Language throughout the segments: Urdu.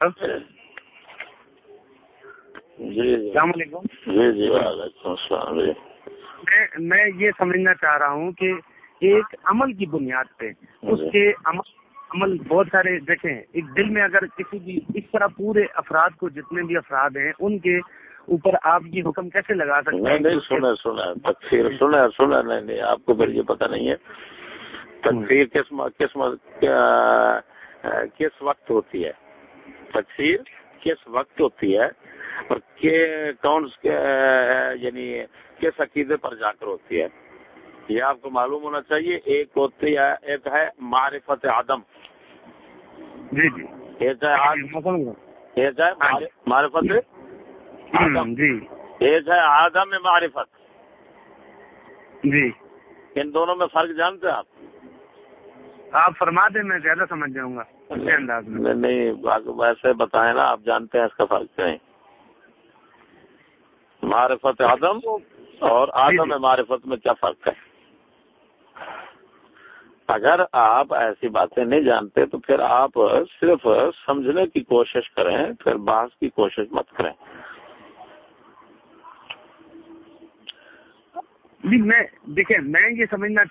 جی السلام علیکم۔ جی جی وعلیکم السلام جی۔ میں میں یہ سمجھنا چاہ رہا ہوں کہ ایک عمل کی بنیاد پہ اس جی۔ کے عمل عمل بہت سارے دیکھیں ایک دل میں اگر کسی بھی اس طرح پورے افراد کو جتنے بھی افراد ہیں ان کے اوپر آپ یہ حکم کیسے لگا سکتے ہیں؟ نہیں سنا سنا تکفیر سنا سنا نہیں نہیں آپ کو پھر یہ پتہ نہیں ہے۔ تکفیر کس کس کس وقت ہوتی ہے؟ تکفیر کس وقت ہوتی ہے اور کون یعنی کس عقیدے پر جا کر ہوتی ہے۔ یہ آپ کو معلوم ہونا چاہیے ایک ہوتی ہے ایک ہے معرفت عدم۔ جی جی۔ ایک ہے میں سمجھ گیا۔ ایک ہے معر- معرفت ہم، جی۔ ایک ہے آدم معرفت۔ جی۔ ان دونوں میں فرق جانتے ہیں آپ؟ آپ فرما دیں میں زیادہ سمجھ جاؤں گا۔ نہیں ویسے بتائیں نا آپ جانتے ہیں اس کا فرق کیا ہے؟ معرفت آدم اور آدم معرفت میں کیا فرق ہے؟ اگر آپ ایسی باتیں نہیں جانتے تو پھر آپ صرف سمجھنے کی کوشش کریں پھر بحث کی کوشش مت کریں۔ جی میں دیکھیں میں یہ سمجھنا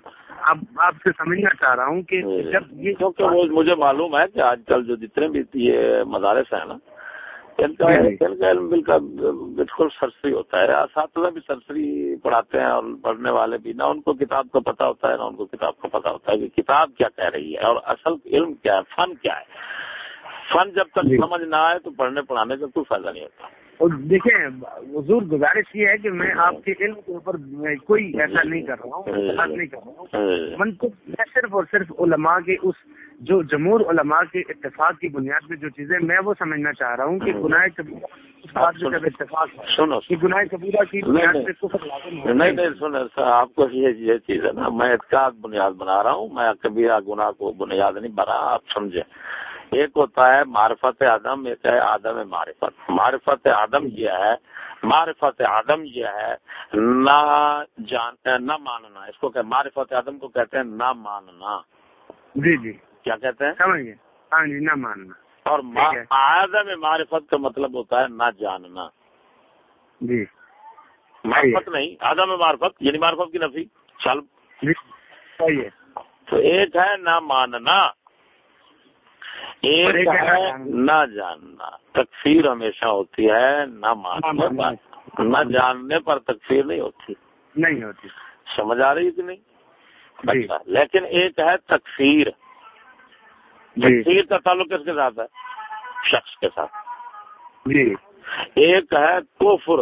اب آپ سے سمجھنا چاہ رہا ہوں کہ جب یہ کیونکہ وہ مجھے معلوم ہے کہ آج کل جو جتنے بھی یہ مدارس ہیں نا ان کا جی، جی۔ علم بالکل بالکل سرسری ہوتا ہے۔ اساتذہ بھی سرسری پڑھاتے ہیں اور پڑھنے والے بھی۔ نہ ان کو کتاب کا پتہ ہوتا ہے نہ ان کو کتاب کا پتہ ہوتا ہے کہ کتاب کیا کہہ رہی ہے اور اصل علم کیا ہے فن کیا ہے۔ فن جب تک جی۔ سمجھ نہ آئے تو پڑھنے پڑھانے کا کوئی فائدہ نہیں ہوتا۔ اور دیکھیں حضور گزارش یہ ہے کہ میں آپ کے علم کے اوپر کوئی ایسا نہیں کر رہا ہوں اعتراض نہیں کر رہا ہوں من کو میں صرف اور صرف علماء کے اس جو جمہور علماء کے اتفاق کی بنیاد پہ جو چیزیں میں وہ سمجھنا چاہ رہا ہوں کہ گناہ کبیرہ اس بات پہ جب اتفاق ہے سنو کہ گناہ کبیرہ کی بنیاد نہیں۔ پہ کفر لازم ہے۔ نہیں نہیں سن سر آپ کو یہ یہ چیز ہے نا میں اعتقاد بنیاد بنا رہا ہوں میں کبھی گناہ کو بنیاد نہیں بنا آپ سمجھے ایک ہوتا ہے معرفت آدم ایک ہے آدم معرفت۔ معرفت آدم یہ ہے معرفت آدم یہ ہے نہ جان نہ ماننا۔ اس کو کہ معرفت آدم کو کہتے ہیں نہ ماننا۔ جی جی۔ کیا کہتے ہیں؟ سمجھ گئے ہاں جی نہ ماننا۔ اور۔ آدم معرفت کا مطلب ہوتا ہے نہ جاننا۔ جی۔ معرفت نہیں آدم معرفت یعنی معرفت کی نفی۔ چل۔ جی۔ تو ایک ہے نہ ماننا۔ ایک ہے نہ جاننا۔ تکفیر ہمیشہ ہوتی ہے نہ ماننے نہ پر نہ جاننے پر تکفیر نہیں ہوتی۔ نہیں ہوتی۔ سمجھ آ رہی کہ نہیں؟ جی۔ اچھا، لیکن ایک ہے تکفیر۔ جی۔ تکفیر کا تعلق کس کے ساتھ ہے؟ شخص کے ساتھ۔ جی۔ ایک ہے کفر۔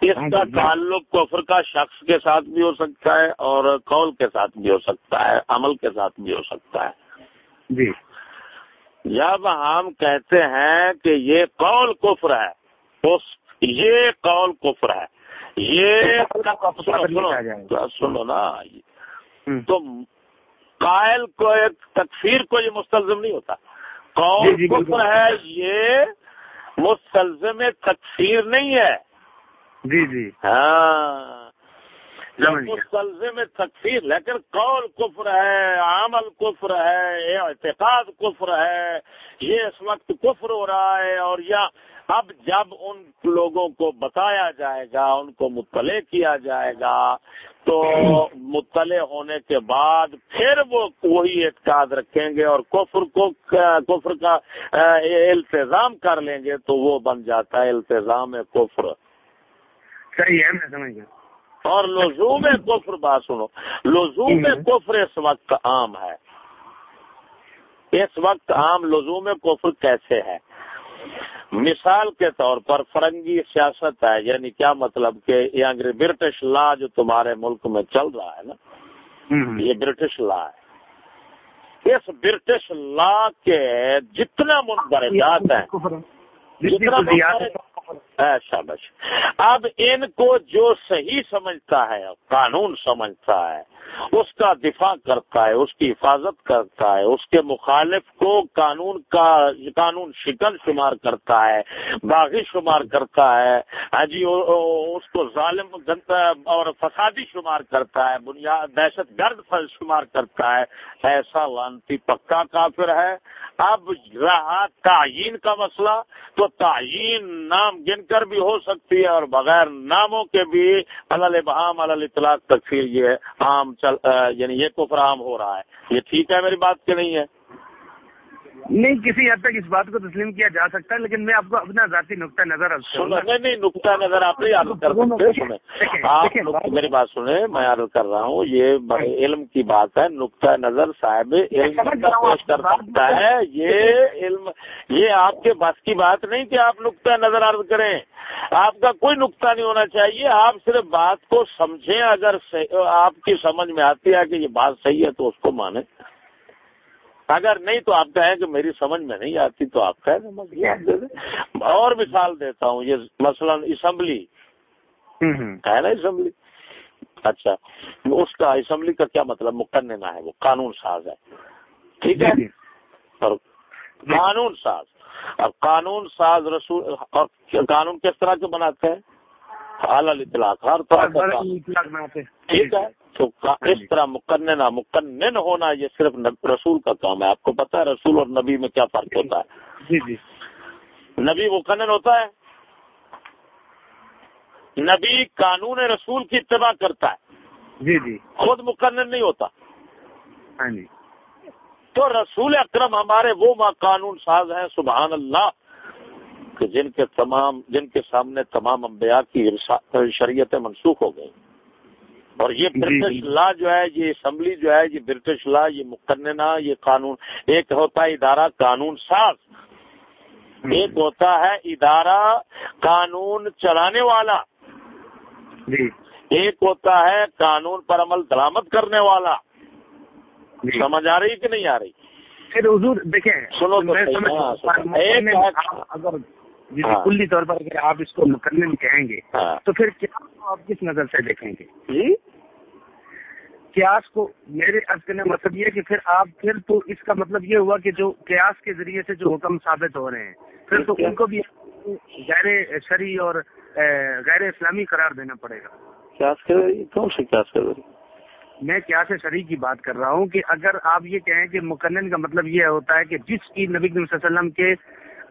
اس ہاں کا۔ تعلق کفر کا شخص کے ساتھ بھی ہو سکتا ہے اور قول کے ساتھ بھی ہو سکتا ہے عمل کے ساتھ بھی ہو سکتا ہے۔ جی۔ جب ہم کہتے ہیں کہ یہ قول کفر ہے تو یہ قول کفر ہے۔ یہ سنو۔ نا۔ تو قائل کو ایک تکفیر کو یہ مستلزم نہیں ہوتا۔ قول جی، جی،۔ کفر ہے یہ مستلزم تکفیر نہیں ہے۔ جی جی۔ ہاں۔ مستلزم تکفیر لیکن قول کفر ہے عمل کفر ہے اعتقاد کفر ہے یہ اس وقت کفر ہو رہا ہے اور یا اب جب ان لوگوں کو بتایا جائے گا ان کو مطلع کیا جائے گا تو مطلع ہونے کے بعد پھر وہ وہی اعتقاد رکھیں گے اور کفر کو کفر کا التظام کر لیں گے تو وہ بن جاتا ہے التظام کفر۔ صحیح ہے میں سمجھ گیا۔ اور لزوم کفر بات سنو لزوم کفر اس وقت عام ہے۔ اس وقت عام لزوم کفر کیسے ہے؟ مثال کے طور پر فرنگی سیاست ہے یعنی کیا مطلب کہ یہ برٹش لا جو تمہارے ملک میں چل رہا ہے نا یہ برٹش لا ہے۔ اس برٹش لا کے جتنا منبرجات ہیں جتنا شابش اب ان کو جو صحیح سمجھتا ہے، قانون سمجھتا ہے، اس کا دفاع کرتا ہے، اس کی حفاظت کرتا ہے، اس کے مخالف کو قانون کا، قانون شکن شمار کرتا ہے، باغی شمار کرتا ہے۔ ہاں جی اس کو ظالم اور فسادی شمار کرتا ہے، بنیاد، دہشت گرد شمار کرتا ہے۔ ایسا لانتی پکا کافر ہے۔ اب رہا تعین کا مسئلہ، تو تعین نام گن کر بھی ہو سکتی ہے اور بغیر ناموں کے بھی اللہ بہام اللہ اطلاق تک پھر یہ عام چل یعنی یہ کفر عام ہو رہا ہے۔ یہ ٹھیک ہے میری بات کہ نہیں ہے؟ نہیں کسی حد تک اس بات کو تسلیم کیا جا سکتا ہے لیکن میں آپ کو اپنا ذاتی نقطۂ نظر نہیں نہیں نقطۂ نظر آپ نہیں عرض کر سکتے سنیں آپ میری بات سنیں میں عرض کر رہا ہوں یہ بڑے علم کی بات ہے نقطۂ نظر صاحب علم پیش کر سکتا ہے یہ علم یہ آپ کے بس کی بات نہیں کہ آپ نقطۂ نظر عرض کریں۔ آپ کا کوئی نقطہ نہیں ہونا چاہیے آپ صرف بات کو سمجھیں اگر آپ کی سمجھ میں آتی ہے کہ یہ بات صحیح ہے تو اس کو مانیں۔ اگر نہیں تو آپ کہیں کہ میری سمجھ میں نہیں آتی تو آپ کہہ دیں۔ اور مثال دیتا ہوں یہ مثلا اسمبلی۔ ہے نا اسمبلی؟ اچھا اس کا اسمبلی کا کیا مطلب؟ مقننہ ہے وہ قانون ساز ہے۔ ٹھیک ہے؟ جی، جی۔ اور قانون ساز۔ اور قانون ساز رسول اور قانون کس طرح کے بناتے ہیں؟ اطلاق ہر طرح ٹھیک ہے؟ تو اس طرح مقنن مقنن ہونا یہ صرف رسول کا کام ہے۔ آپ کو پتا ہے رسول اور نبی میں کیا فرق ہوتا ہے۔ جی جی۔ نبی مقنن ہوتا ہے۔ نبی قانون رسول کی اتباع کرتا ہے۔ جی جی۔ خود مقنن نہیں ہوتا۔ ہاں جی۔ تو رسول اکرم ہمارے وہ قانون ساز ہیں سبحان اللہ کہ جن کے تمام جن کے سامنے تمام انبیاء کی شریعتیں منسوخ ہو گئی اور یہ جی، برٹش جی۔ لا جو ہے یہ اسمبلی جو ہے یہ برٹش لا یہ مقننہ یہ قانون ایک ہوتا ہے ادارہ قانون ساز۔ ایک ہوتا ہے ادارہ قانون چلانے والا۔ جی۔ ایک ہوتا ہے قانون پر عمل درامد کرنے والا۔ سمجھ آ رہی کہ نہیں آ رہی؟ پھر حضور دیکھیں سنو تو ہاں، اگر ہاں۔ کلی طور پر اگر آپ اس کو مکمل کہیں گے ہاں۔ تو پھر کیا آپ کس نظر سے دیکھیں گے؟ جی؟ قیاس کو میرے عرض کرنے مطلب یہ کہ پھر آپ پھر تو اس کا مطلب یہ ہوا کہ جو قیاس کے ذریعے سے جو حکم ثابت ہو رہے ہیں پھر تو ان کو بھی غیر شرعی اور غیر اسلامی قرار دینا پڑے گا۔ کون سے قیاس کر میں کیا سے شریح کی بات کر رہا ہوں کہ اگر آپ یہ کہیں کہ مکنن کا مطلب یہ ہوتا ہے کہ جس کی نبی صلی اللہ علیہ وسلم کے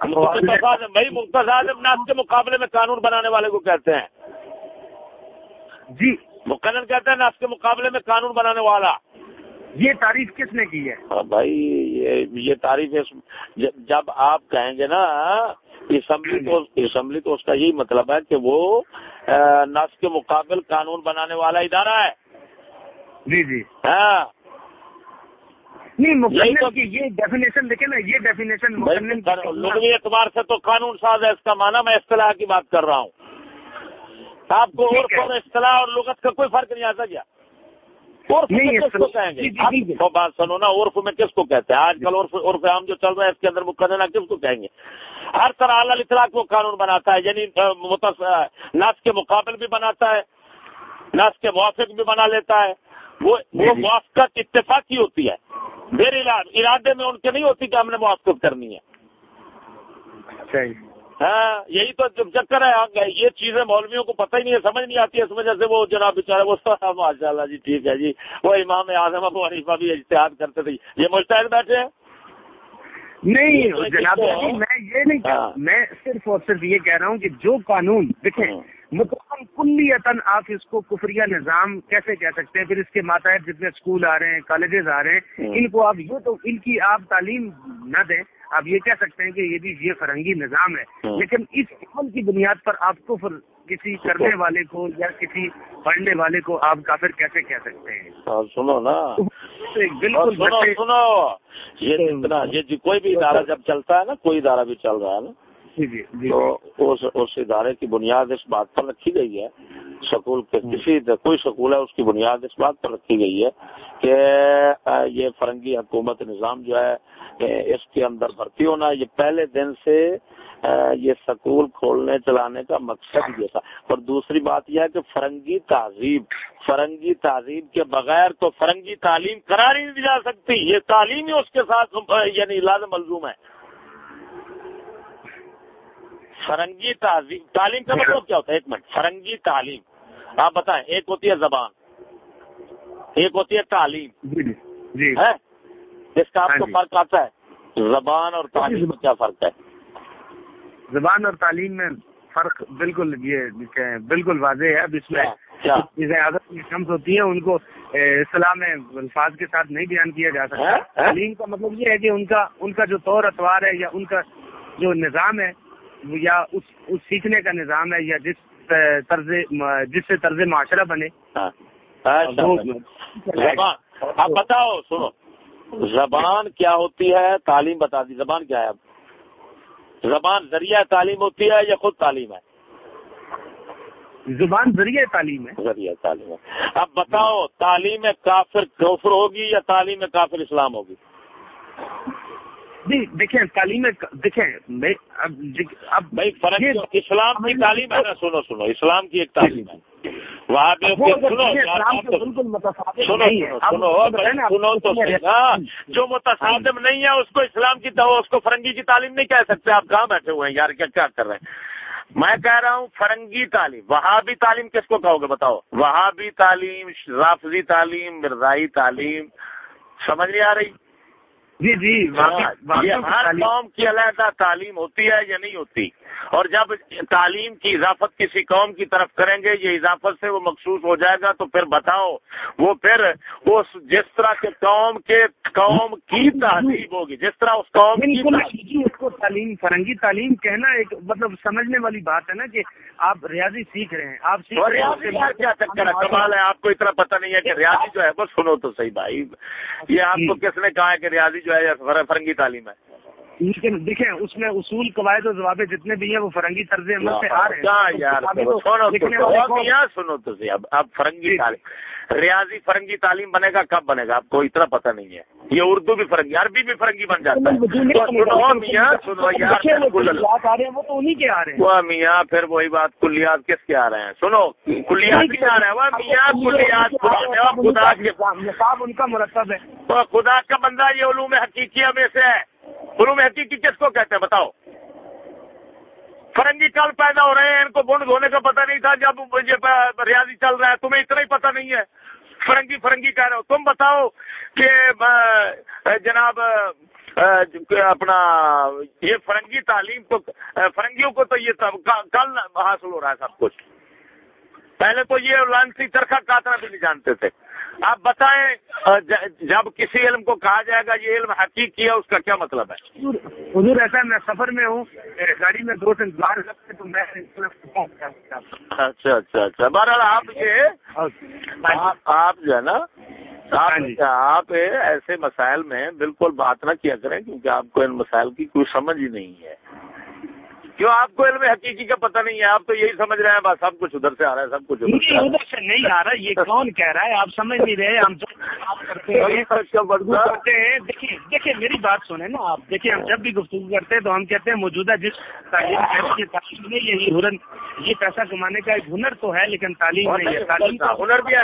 بھائی مختص کے مقابلے میں قانون بنانے والے کو کہتے ہیں۔ جی۔ مقنن کہتے ہیں ناس کے مقابلے میں قانون بنانے والا۔ یہ تعریف کس نے کی ہے؟ ہاں بھائی یہ تعریف جب آپ کہیں گے نا اسمبلی تو اسمبلی تو اس کا یہی مطلب ہے کہ وہ نس کے مقابل قانون بنانے والا ادارہ ہے۔ جی جی۔ ہاں۔ نہیں یہ ڈیفینیشن دیکھیں نا یہ ڈیفینیشن لغوی اعتبار سے تو قانون ساز ہے اس کا معنی میں اصطلاح کی بات کر رہا ہوں۔ آپ کو عرف اور اصطلاح اور لغت کا کوئی فرق نہیں آتا کیا؟ کس کو کہیں گے؟ جی، جی، بات سنو نا عرف میں کس کو کہتے ہیں؟ آج کل عرف عرف عام جو چل رہا ہے اس کے اندر مقدمہ کس کو کہیں گے؟ ہر طرح اعلیٰ اطلاق وہ قانون بناتا ہے یعنی ناس کے مقابل بھی بناتا ہے ناس کے موافق بھی بنا لیتا ہے۔ وہ موافقت اتفاقی ہوتی ہے۔ میرے ارادے میں ان کے نہیں ہوتی کہ ہم نے موافقت کرنی ہے۔ ہاں یہی تو چکر ہے۔ یہ چیزیں مولویوں کو پتہ ہی نہیں ہے سمجھ نہیں آتی ہے اس وجہ سے وہ جناب بیچارے وہ ماشاء اللہ جی ٹھیک ہے جی۔ وہ امام اعظم ابو حنیفہ بھی اشتہاد کرتے تھے۔ یہ مستحد بیٹھے ہیں؟ نہیں جناب میں یہ نہیں ہاں۔ میں صرف اور صرف یہ کہہ رہا ہوں کہ جو قانون دیکھیں ہاں۔ مکمل کلی آپ اس کو کفریہ نظام کیسے کہہ سکتے ہیں؟ پھر اس کے ماتحت جتنے اسکول آ رہے ہیں کالجز آ رہے ہیں ہاں۔ ان کو آپ یہ تو ان کی آپ تعلیم نہ دیں آپ یہ کہہ سکتے ہیں کہ یہ بھی یہ فرنگی نظام ہے۔ لیکن اس عمل کی بنیاد پر آپ کو کسی کرنے والے کو یا کسی پڑھنے والے کو آپ کافر کیسے کہہ سکتے ہیں؟ سنو نا۔ بالکل سنو یہ کوئی بھی ادارہ جب چلتا ہے نا کوئی ادارہ بھی چل رہا ہے نا تو اس اس ادارے کی بنیاد اس بات پر رکھی گئی ہے سکول کے کسی کوئی سکول ہے اس کی بنیاد اس بات پر رکھی گئی ہے کہ یہ فرنگی حکومت نظام جو ہے اس کے اندر بھرتی ہونا یہ پہلے دن سے یہ سکول کھولنے چلانے کا مقصد یہ تھا۔ اور دوسری بات یہ ہے کہ فرنگی تہذیب فرنگی تہذیب کے بغیر تو فرنگی تعلیم قرار ہی نہیں جا سکتی۔ یہ تعلیم ہی اس کے ساتھ یعنی لازم ملزوم ہے۔ فرنگی تعلیم تعلیم کا مطلب کیا ہوتا ہے؟ ایک منٹ۔ فرنگی تعلیم۔ آپ بتائیں ایک ہوتی ہے زبان ایک ہوتی ہے تعلیم۔ جی جی۔ جی۔ ہے؟ اس کا آپ ہاں کو۔ فرق آتا ہے۔ زبان اور تعلیم میں کیا فرق ہے؟ زبان اور تعلیم میں فرق بالکل یہ بالکل واضح ہے۔ اب اس میں چیزیں عادت ہوتی ہیں ان کو میں الفاظ کے ساتھ نہیں بیان کیا جا؟ سکتا؟ تعلیم کا مطلب یہ ہے کہ ان کا ان کا جو طور اتوار ہے یا ان کا جو نظام ہے یا اس اس سیکھنے کا نظام ہے یا جس طرز جس سے طرز معاشرہ بنے۔ ہاں۔ اچھا، زبان۔ آپ بتاؤ سنو۔ زبان کیا ہوتی ہے؟ تعلیم بتا دی۔ زبان کیا ہے اب؟ زبان ذریعہ تعلیم ہوتی ہے یا خود تعلیم ہے؟ زبان ذریعہ تعلیم ہے۔ ذریعہ تعلیم ہے۔ اب بتاؤ تعلیم کافر کفر ہوگی یا تعلیم کافر اسلام ہوگی؟ جی دیکھیں تعلیم دیکھیں اب بھائی فرق اسلام کی تعلیم ہے نا سنو سنو اسلام کی ایک تعلیم ہے۔ وہاں پہ سنو تو- ہاں جو متصادم نہیں ہے اس کو اسلام کی اس کو فرنگی کی تعلیم نہیں کہہ سکتے۔ آپ کہاں بیٹھے ہوئے ہیں یار کیا کیا کر رہے ہیں؟ میں کہہ رہا ہوں فرنگی تعلیم۔ وہاں بھی تعلیم کس کو کہو گے؟ بتاؤ۔ وہاں بھی تعلیم رافضی تعلیم مرزائی تعلیم سمجھ نہیں آ رہی؟ جی جی ہاں، ہر قوم کی علیحدہ تعلیم ہوتی ہے یا نہیں ہوتی اور جب تعلیم کی اضافت کسی قوم کی طرف کریں گے یہ اضافت سے وہ مخصوص ہو جائے گا تو پھر بتاؤ وہ پھر اس جس طرح کے قوم کے قوم کی تہذیب ہوگی جس طرح اس قوم کی جی، اس کو تعلیم فرنگی تعلیم کہنا ایک مطلب سمجھنے والی بات ہے نا کہ آپ ریاضی سیکھ رہے ہیں آپ سیکھ ریاضی کیا چکر ہے کمال ہے آپ کو اتنا پتہ نہیں ہے کہ ریاضی جو ہے وہ سنو تو صحیح بھائی یہ آپ کو کس نے کہا ہے کہ ریاضی جو ہے یا فرنگی تعلیم ہے۔ لیکن دیکھیں اس میں اصول قواعد و ضوابط جتنے بھی ہیں وہ فرنگی طرز عمل سے آ رہے ہیں۔ سنو تو اب اب فرنگی جی۔ تعلیم۔ ریاضی فرنگی تعلیم بنے گا کب بنے گا؟ آپ کو اتنا پتہ نہیں ہے۔ یہ اردو بھی فرنگی عربی بھی فرنگی بن جاتا ہے۔ میاں سنو یار وہ تو انہیں کے آ رہے ہیں۔ میاں پھر وہی بات کلیات کس کے آ رہے ہیں؟ سنو کلیات نہیں آ رہے ہیں؟ وہ میاں کلیات خدا کے ان کا مرتب ہے۔ وہ خدا کا بندہ یہ علوم حقیقیہ میں سے ہے۔ علوم حقیقی کس کو کہتے ہیں؟ بتاؤ۔ فرنگی کل پیدا ہو رہے ہیں، ان کو بنڈ دھونے کا پتہ نہیں تھا، جب یہ ریاضی چل رہا ہے، تمہیں اتنا ہی پتہ نہیں ہے۔ فرنگی فرنگی کہہ رہے ہو۔ تم بتاؤ کہ جناب اپنا یہ فرنگی تعلیم کو فرنگیوں کو تو یہ کل حاصل ہو رہا ہے سب کچھ۔ پہلے تو یہ لانسی چرخا کاتنا بھی نہیں جانتے تھے۔ آپ بتائیں جب کسی علم کو کہا جائے گا یہ علم حقیقی ہے اس کا کیا مطلب ہے؟ حضور ایسا میں سفر میں ہوں گاڑی میں دو تین بار لگتے تو میں اچھا اچھا اچھا۔ بہرحال آپ یہ آپ آپ جو ہے نا ہاں جی۔ آپ ایسے مسائل میں بالکل بات نہ کیا کریں کیونکہ آپ کو ان مسائل کی کوئی سمجھ ہی نہیں ہے۔ کیوں آپ کو علم حقیقی کا پتہ نہیں ہے؟ آپ تو یہی سمجھ رہے ہیں بس سب کچھ ادھر سے آ رہا ہے سب کچھ ادھر سے نہیں آ رہا یہ کون کہہ رہا ہے؟ آپ سمجھ نہیں رہے ہم کرتے ہیں اچھا، دیکھیے میری بات سنیں نا آپ۔ دیکھیے ہم جب بھی گفتگو کرتے ہیں تو ہم کہتے ہیں موجودہ جس تعلیم یہ تعلیم میں یہی ہنر یہ پیسہ کمانے کا ایک ہنر تو ہے لیکن تعلیم نہیں ہے۔ تعلیم تو ہنر بھی ہے۔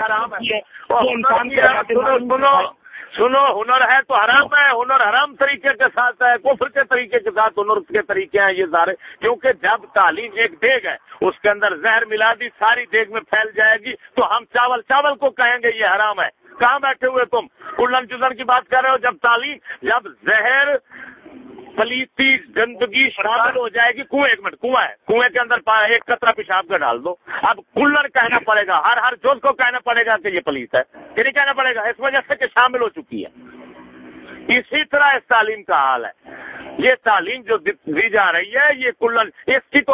سنو، ہنر ہے تو حرام ہے، ہنر حرام طریقے کے ساتھ ہے، کفر کے طریقے کے ساتھ ہنر کے طریقے ہیں یہ سارے، کیونکہ جب تعلیم ایک دیگ ہے، اس کے اندر زہر ملا دی، ساری دیگ میں پھیل جائے گی، تو ہم چاول چاول کو کہیں گے یہ حرام ہے۔ کہاں بیٹھے ہوئے تم؟ کلن چزن کی بات کر رہے ہو، جب تعلیم، جب زہر پلیتی گندگی شامل ہو جائے گی۔ کنویں ایک منٹ کنواں ہے کنویں کے اندر ایک قطرہ پیشاب کا ڈال دو۔ اب کلر کہنا پڑے گا، ہر ہر جز کو کہنا پڑے گا کہ یہ پلیت ہے یہ نہیں کہنا پڑے گا۔ اس وجہ سے کہ شامل ہو چکی ہے۔ اسی طرح اس تعلیم کا حال ہے۔ یہ تعلیم جو دی دی جا رہی ہے، یہ کلن اس کی تو